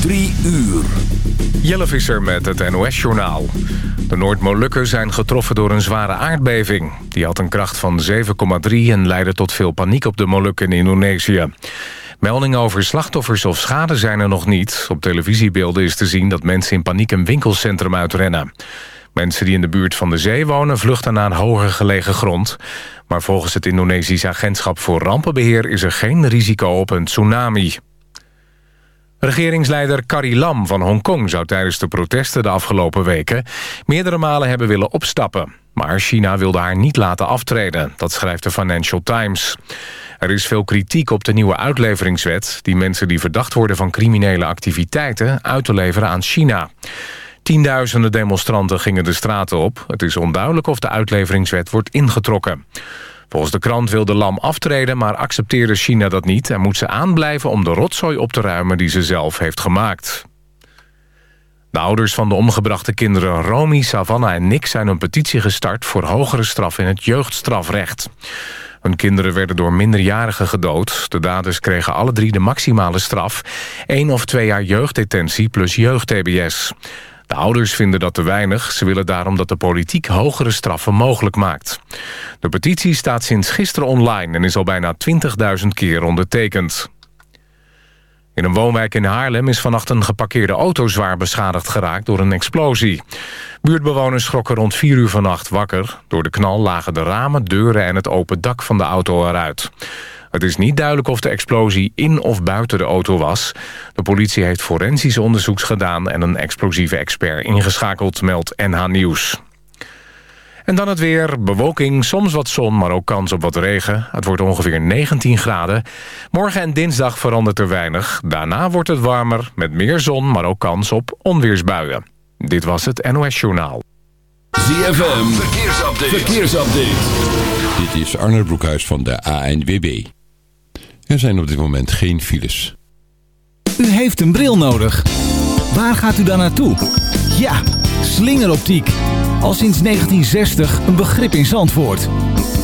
Drie uur. Jelle Visser met het NOS-journaal. De Noord-Molukken zijn getroffen door een zware aardbeving. Die had een kracht van 7,3 en leidde tot veel paniek op de Molukken in Indonesië. Meldingen over slachtoffers of schade zijn er nog niet. Op televisiebeelden is te zien dat mensen in paniek een winkelcentrum uitrennen. Mensen die in de buurt van de zee wonen vluchten naar een hoger gelegen grond. Maar volgens het Indonesisch Agentschap voor Rampenbeheer... is er geen risico op een tsunami. Regeringsleider Carrie Lam van Hongkong zou tijdens de protesten de afgelopen weken meerdere malen hebben willen opstappen. Maar China wilde haar niet laten aftreden, dat schrijft de Financial Times. Er is veel kritiek op de nieuwe uitleveringswet... die mensen die verdacht worden van criminele activiteiten uit te leveren aan China. Tienduizenden demonstranten gingen de straten op. Het is onduidelijk of de uitleveringswet wordt ingetrokken. Volgens de krant wilde Lam aftreden, maar accepteerde China dat niet... en moet ze aanblijven om de rotzooi op te ruimen die ze zelf heeft gemaakt. De ouders van de omgebrachte kinderen Romy, Savannah en Nick... zijn een petitie gestart voor hogere straf in het jeugdstrafrecht. Hun kinderen werden door minderjarigen gedood. De daders kregen alle drie de maximale straf. één of twee jaar jeugddetentie plus jeugd-TBS. De ouders vinden dat te weinig. Ze willen daarom dat de politiek hogere straffen mogelijk maakt. De petitie staat sinds gisteren online en is al bijna 20.000 keer ondertekend. In een woonwijk in Haarlem is vannacht een geparkeerde auto zwaar beschadigd geraakt door een explosie. Buurtbewoners schrokken rond 4 uur vannacht wakker. Door de knal lagen de ramen, deuren en het open dak van de auto eruit. Het is niet duidelijk of de explosie in of buiten de auto was. De politie heeft forensisch onderzoeks gedaan... en een explosieve expert ingeschakeld, meldt NH Nieuws. En dan het weer. Bewolking, soms wat zon, maar ook kans op wat regen. Het wordt ongeveer 19 graden. Morgen en dinsdag verandert er weinig. Daarna wordt het warmer, met meer zon, maar ook kans op onweersbuien. Dit was het NOS Journaal. ZFM, verkeersupdate. verkeersupdate. Dit is Arnold Broekhuis van de ANWB. Er zijn op dit moment geen files. U heeft een bril nodig. Waar gaat u dan naartoe? Ja, slingeroptiek. Al sinds 1960 een begrip in Zandvoort.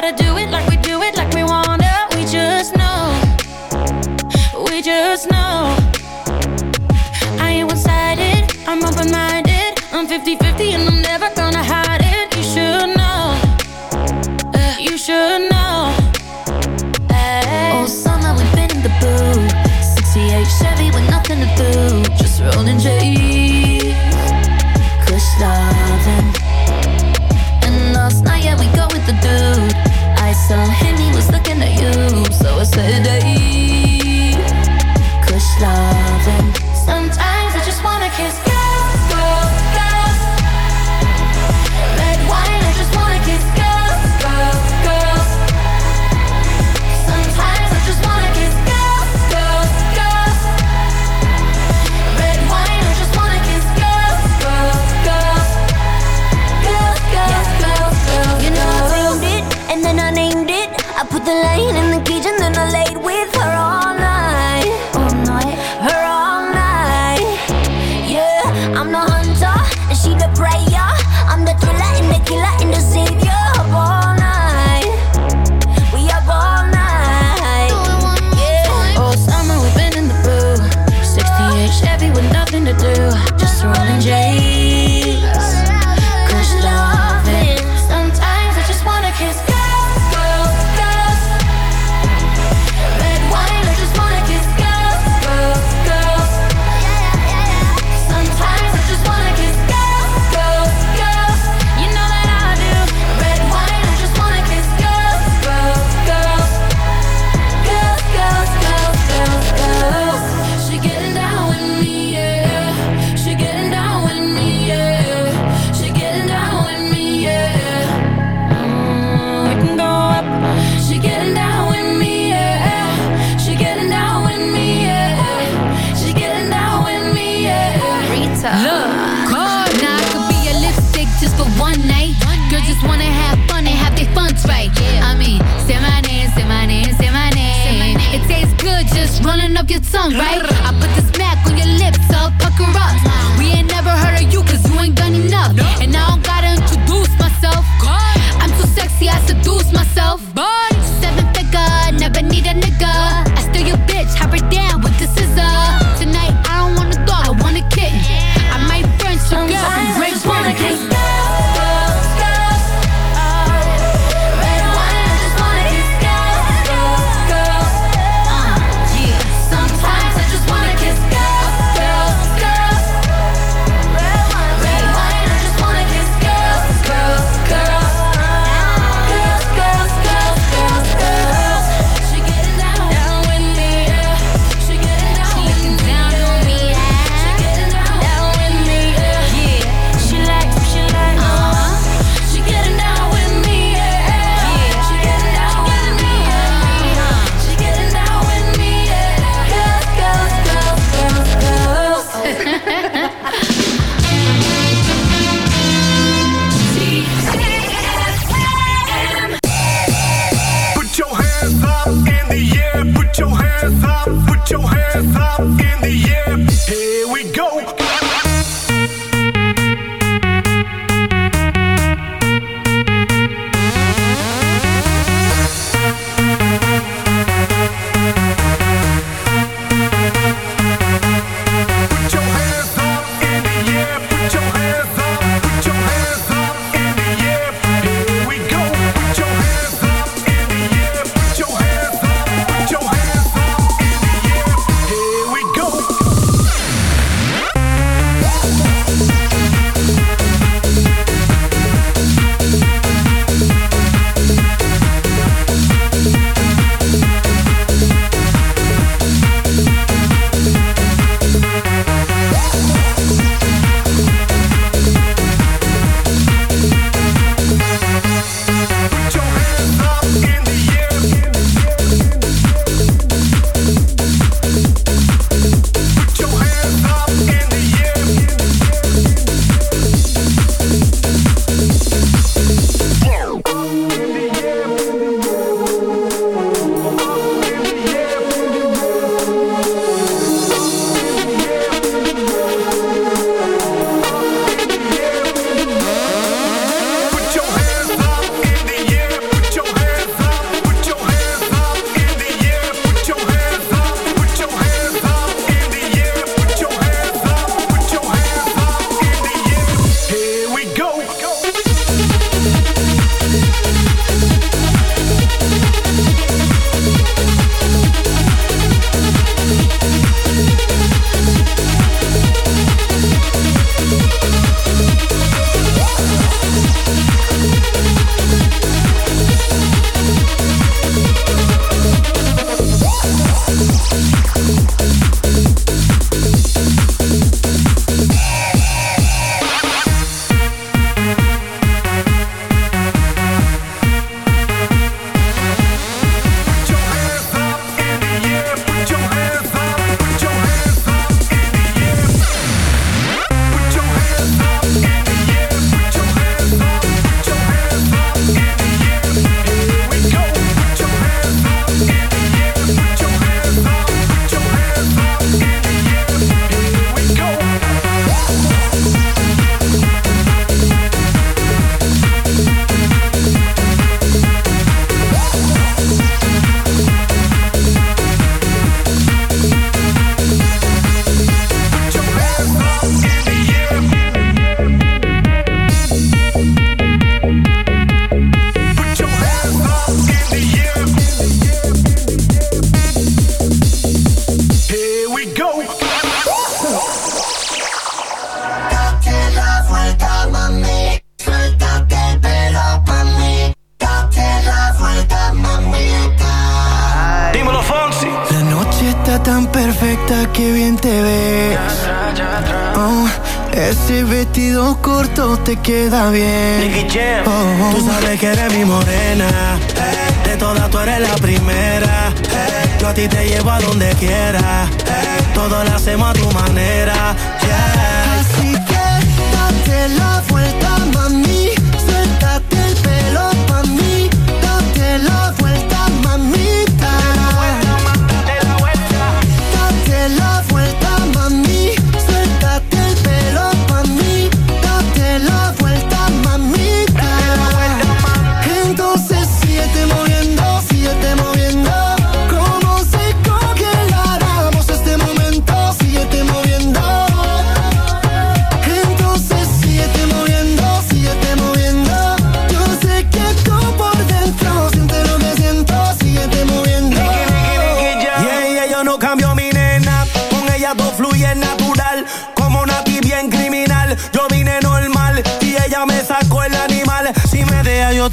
gotta do it like we do it like we wanna. We just know. We just know. I ain't one sided. I'm open minded. I'm 50 50 and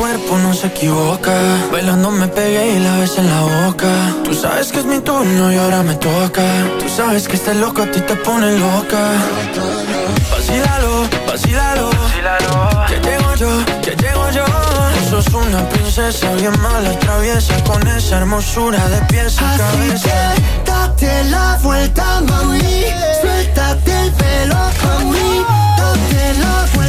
Cuerpo no se equivoca. Bailando me pegué y la ves en la boca. Tú sabes que es mi turno y ahora me toca. Tú sabes que este loco a ti te pone loca. Vacílalo, vacílalo. Que llego yo, que llego yo. Tú sos una princesa bien mala, traviesa. Con esa hermosura de pies a Así cabeza. que date la vuelta, mami. Suéltate el pelo pa' mí. Date la vuelta,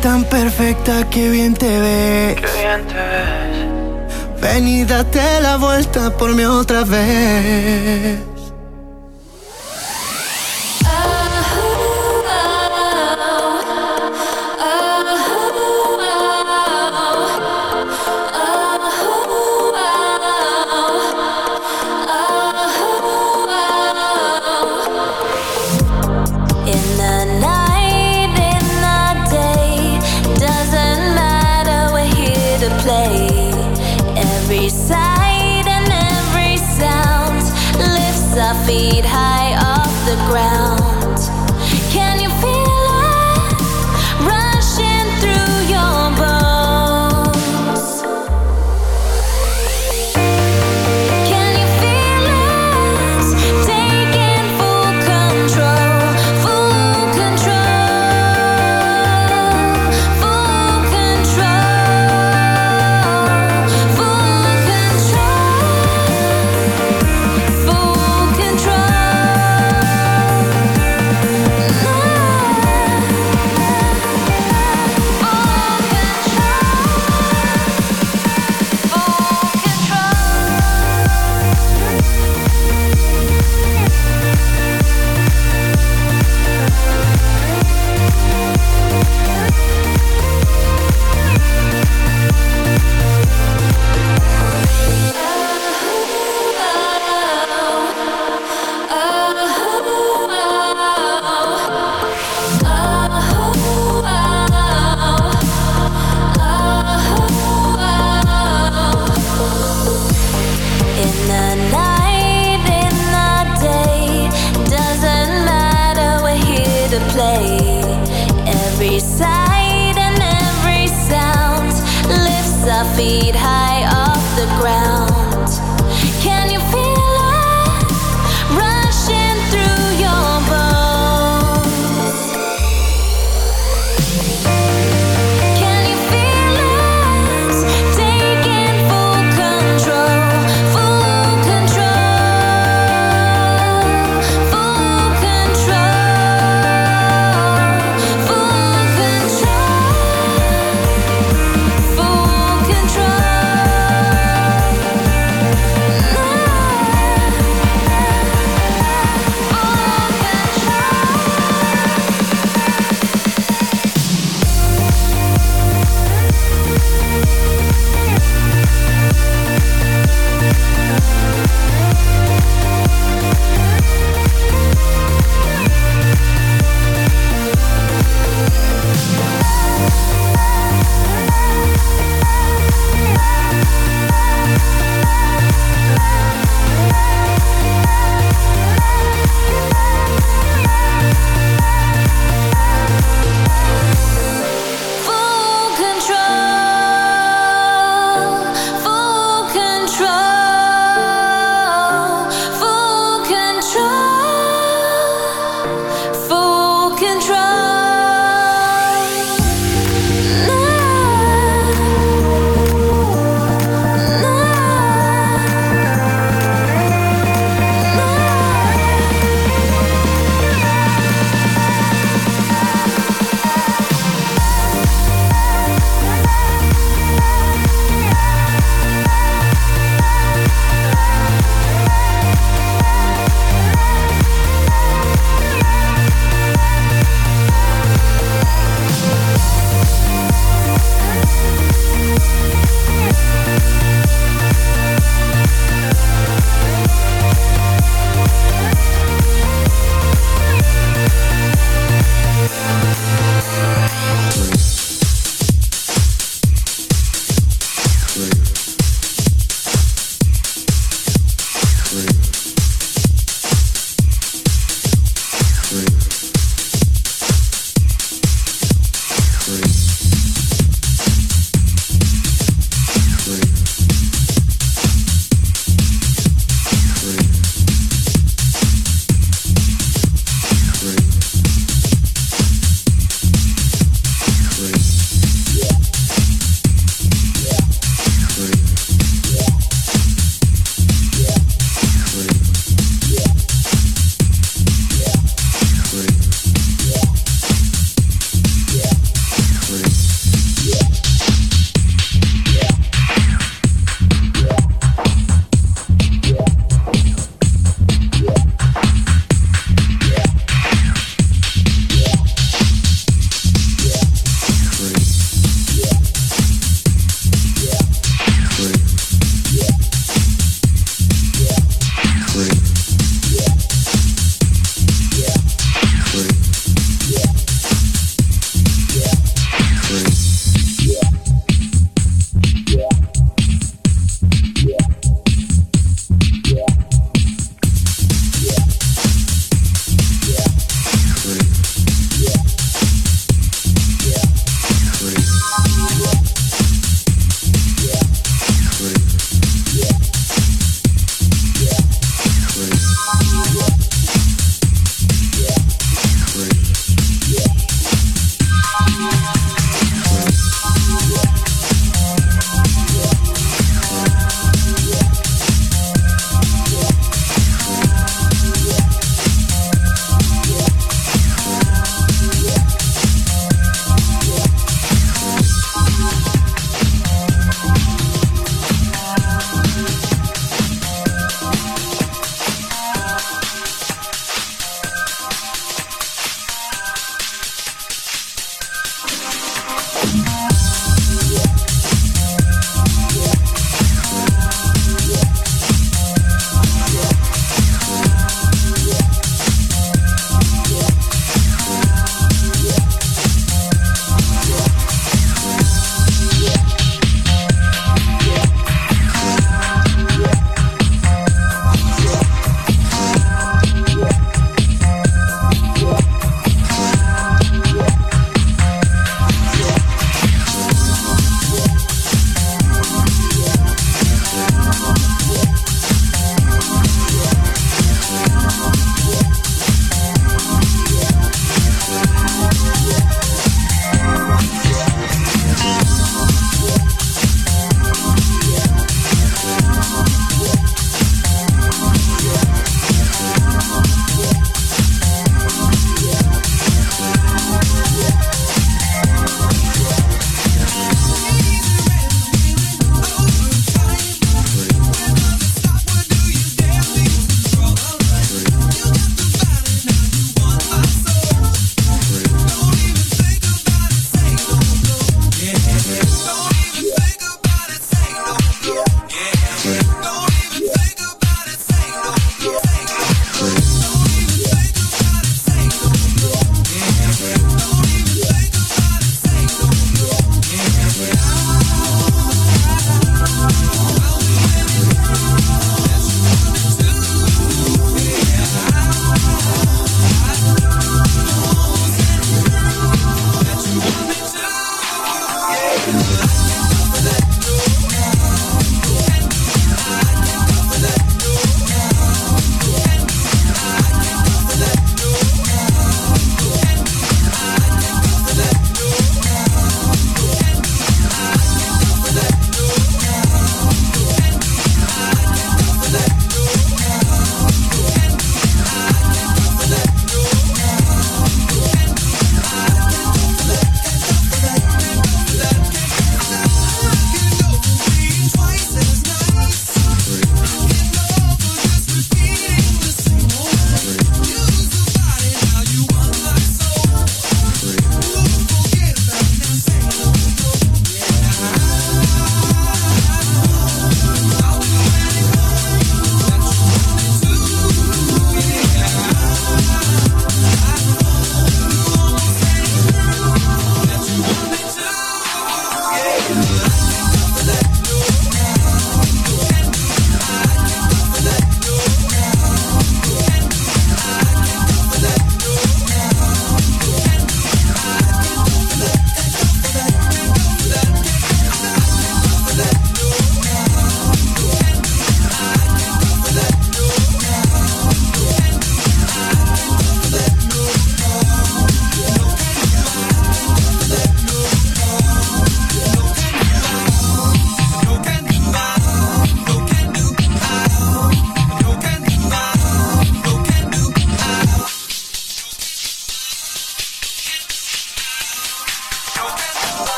tan perfecta que bien te ves. Qué bien te ves. Ven y date la vuelta por mí otra vez.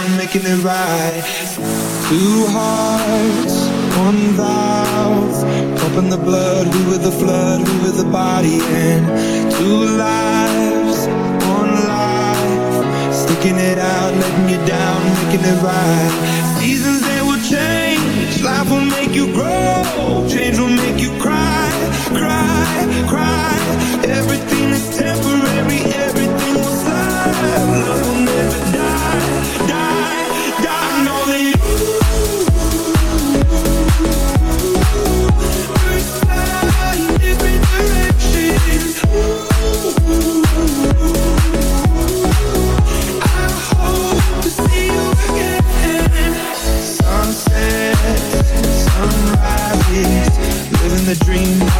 down, making it right. Two hearts, one valve. Pumping the blood, we were the flood, we were the body and two lives, one life. Sticking it out, letting you down, making it right. Seasons they will change, life will make you grow, change will make you cry, cry, cry. Everything is temporary, everything will slide.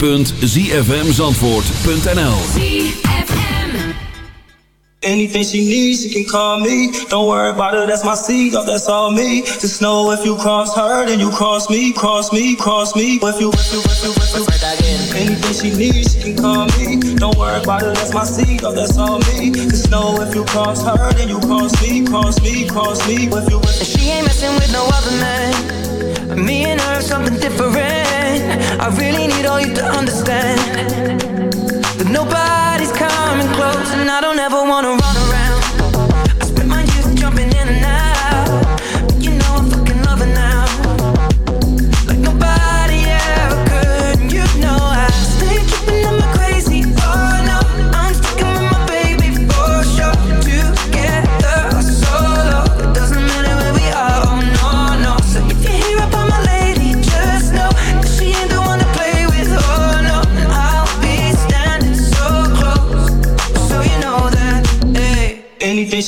www.zfmzandvoort.nl Anything she needs, she can call me. Don't worry about it, that's my seed, oh, that's all me. Just know if you cross her, then you cross me, cross me, cross me. If you, if you, if you, if you, If anything she needs, she can call me. Don't worry about it, that's my seed, oh, that's all me. Just know if you cross her, then you cross me, cross me, cross me. If you, if you, She ain't messing with no other man. Me and her, something different. I really need all you to understand. That nobody's coming close, and I don't ever wanna run around.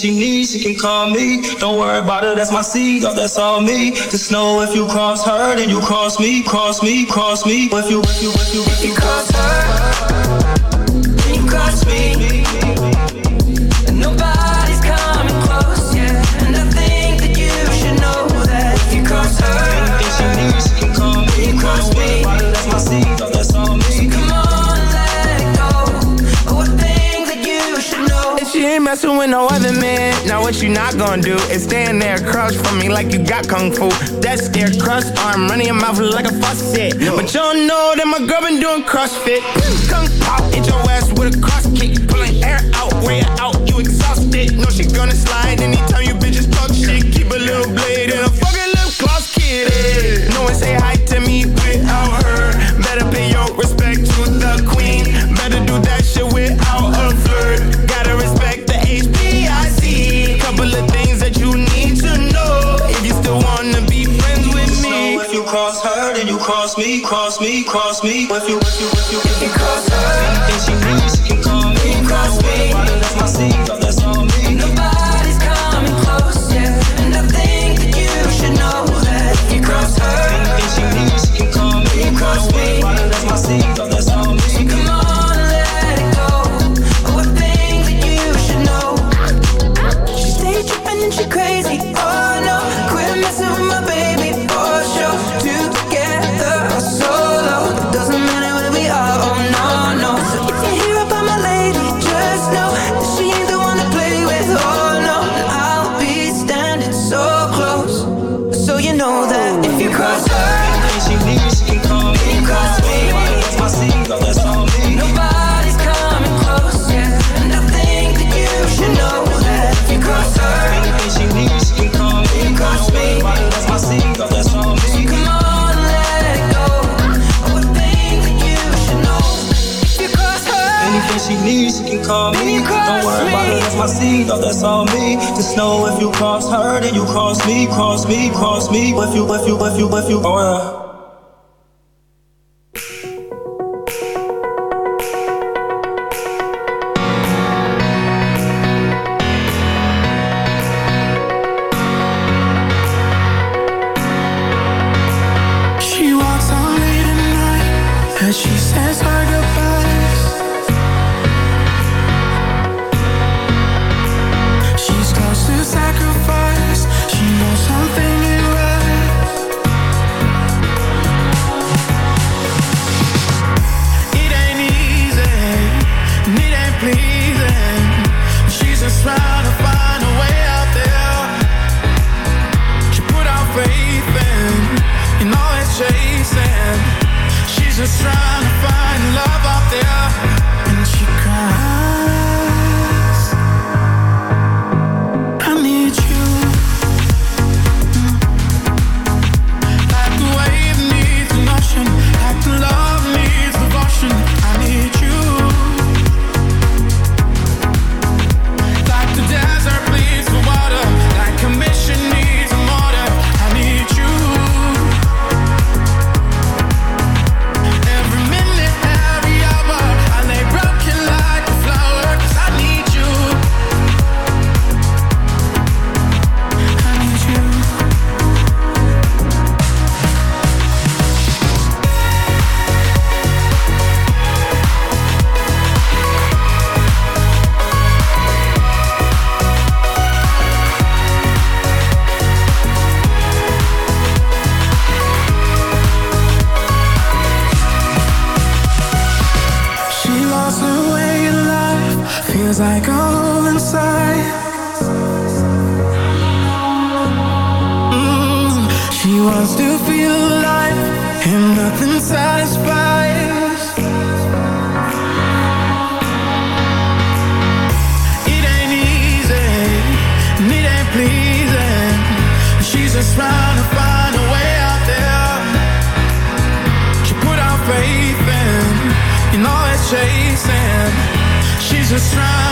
She needs, she can call me. Don't worry about it, that's my seed, oh, that's all me. Just know if you cross her, then you cross me, cross me, cross me. If you, if you, if you, if you cross her, then you cross me. What you not gonna do is stand there across from me like you got kung fu. That's their crust arm running your mouth like a faucet. But you don't know that my girl been doing CrossFit. Kung pop, hit your ass with a cross kick. Pulling air out, where you out, you exhausted. No, she gonna slide anytime you bitches talk shit. Keep a little blade and a fucking lip gloss kid. No one say hi cross me, cross me. If you, if you, if you, if you cross her, anything she needs, she can call me. cross me. about it, that's my seed, my seed, oh, that's all me. Just know if you cross her, then you cross me, cross me, cross me. If you, if you, if you, if you, oh, yeah. to try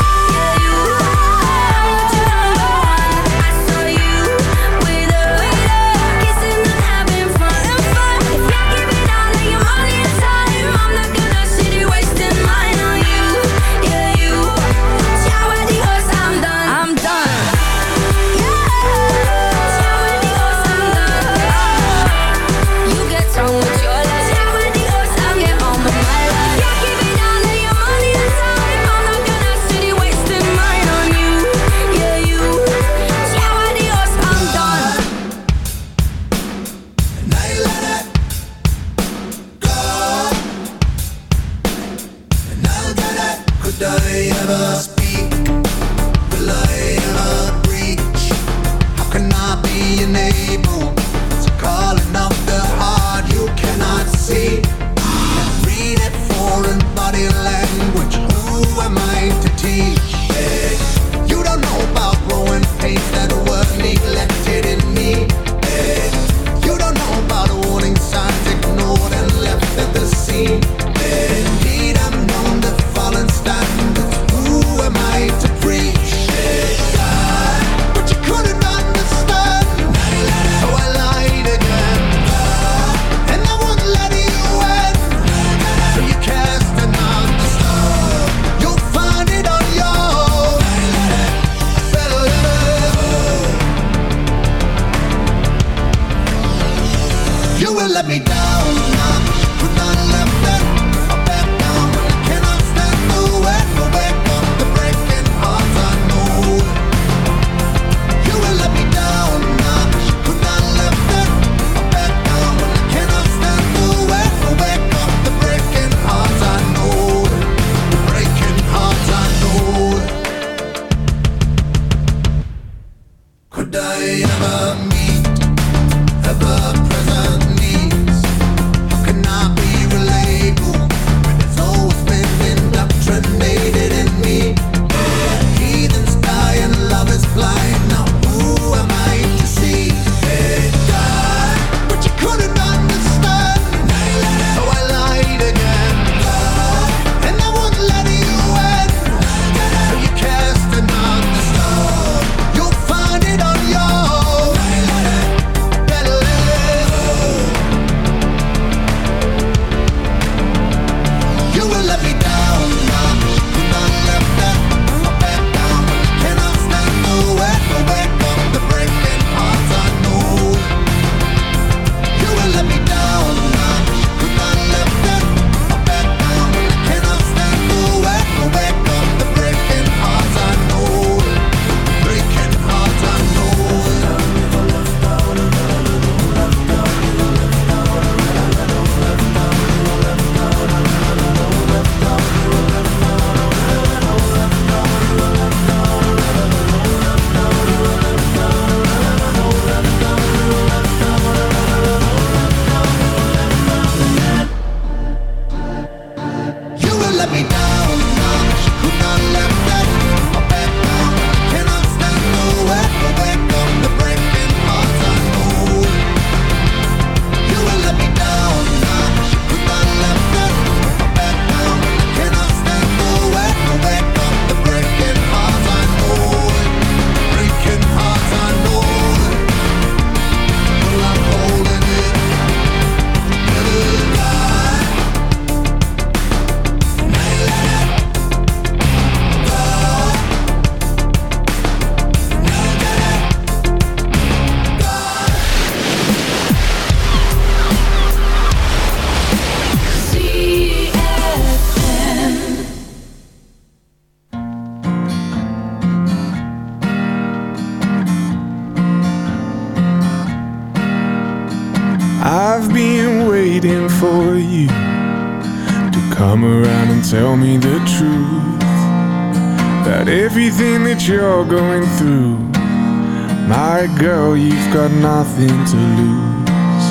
To lose.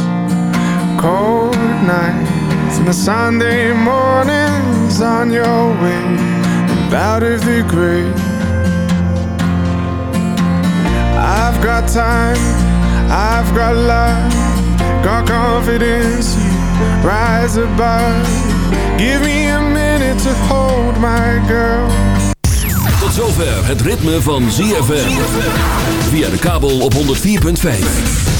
Cold nights and the Sunday mornings on your way and out of the grave. I've got time, I've got love, got confidence. Rise above. Give me a minute to hold my girl. Tot zover het ritme van ZFM. Via de kabel op 104.5.